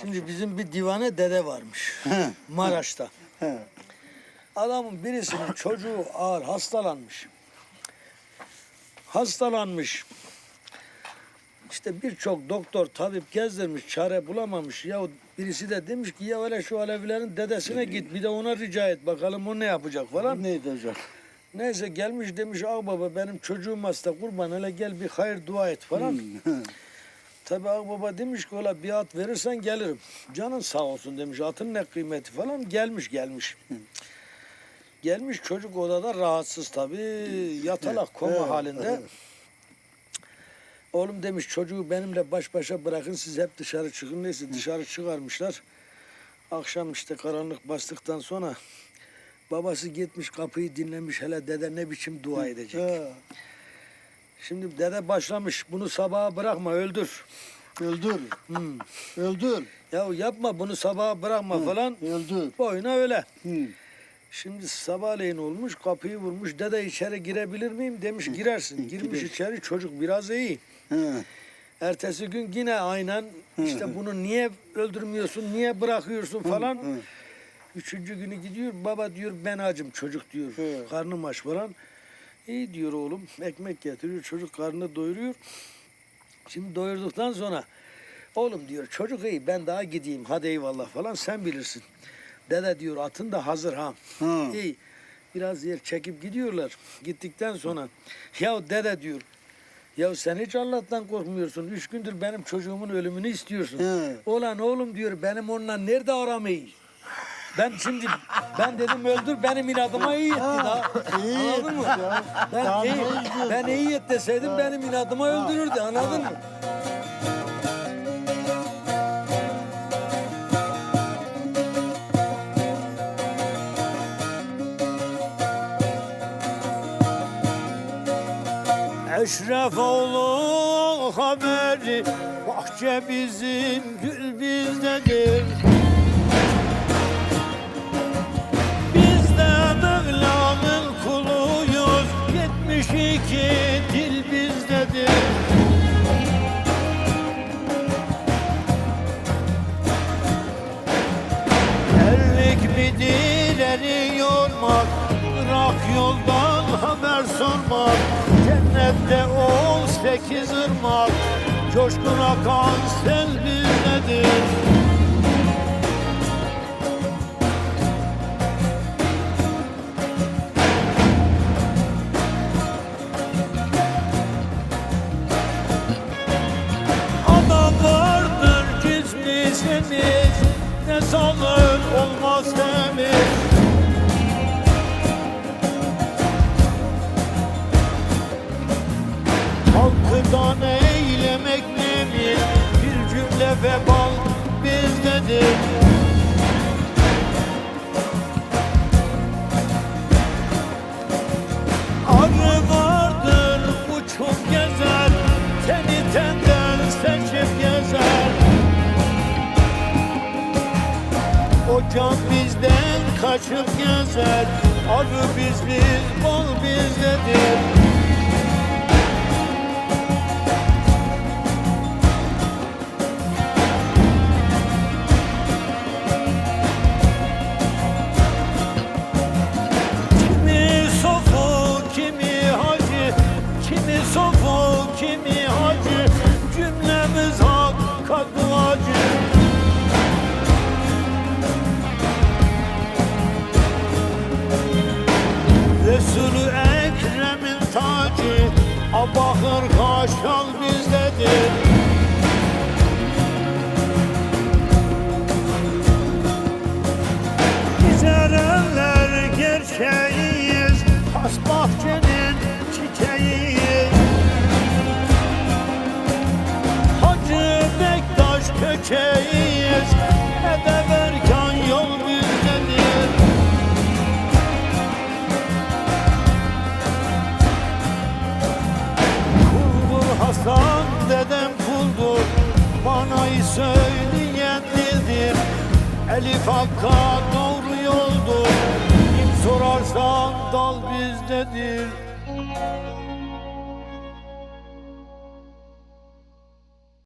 Şimdi bizim bir divane dede varmış. Maraş'ta. Adamın birisinin çocuğu ağır hastalanmış. Hastalanmış. İşte birçok doktor, tabip gezdirmiş, çare bulamamış. Ya birisi de demiş ki ya öyle şu Alevilerin dedesine git bir de ona rica et bakalım o ne yapacak falan. Ne edecek? Neyse gelmiş demiş ağ baba benim çocuğum hasta kurban hele gel bir hayır dua et falan. Tabi ağababa demiş ki ola bir at verirsen gelirim. Canın sağ olsun demiş atın ne kıymeti falan gelmiş gelmiş. Gelmiş çocuk odada rahatsız tabi yatalak koma halinde. Oğlum demiş çocuğu benimle baş başa bırakın siz hep dışarı çıkın. Neyse dışarı çıkarmışlar. Akşam işte karanlık bastıktan sonra babası gitmiş kapıyı dinlemiş hele dede ne biçim dua edecek. Şimdi dede başlamış bunu sabaha bırakma öldür. Öldür. Hmm. Öldür. Ya yapma bunu sabaha bırakma falan. Öldür. Boyuna öyle. Hı. Şimdi sabahleyin olmuş kapıyı vurmuş. Dede içeri girebilir miyim demiş girersin. Girmiş içeri çocuk biraz iyi. He. Ertesi gün yine aynen işte bunu niye öldürmüyorsun, niye bırakıyorsun falan. Hı. Üçüncü günü gidiyor baba diyor ben acım çocuk diyor. Hı. Karnım aç falan. İyi diyor oğlum ekmek getiriyor çocuk karnını doyuruyor. Şimdi doyurduktan sonra oğlum diyor çocuk iyi ben daha gideyim hadi eyvallah falan sen bilirsin. Dede diyor atın da hazır ha. Hı. İyi. Biraz yer çekip gidiyorlar. Gittikten sonra ya dede diyor ya sen hiç Allah'tan korkmuyorsun. Üç gündür benim çocuğumun ölümünü istiyorsun. He. Olan oğlum diyor benim onunla nerede aramayı? Ben şimdi ben dedim öldür benim inadıma iyi etti daha. iyi Anladın mı? ya. Ben Daha iyi, ne ben iyi et deseydim benim inadıma öldürürdü anladın mı? Eşref oğlu haberi Bahçe bizim gül bizdedir 72 dil bizdedir. Erlik midir eri yormak Bırak yoldan haber sormak Cennette ol sekiz ırmak Coşkun akan sel bizdedir cismi semiz Ne sağlık olmaz temiz Halkıdan eylemek nedir Bir cümle vebal bizdedir. Arı vardır uçup gezer. Teni can bizden kaçıp gezer. Arı biz biz bol bizdedir. Kimi sofu, kimi hacı, kimi sofu, kimi Al Hasan dedem kuldur Manayı söyleyen dildir. Elif Hakk'a doğru yoldur Kim sorarsan dal bizdedir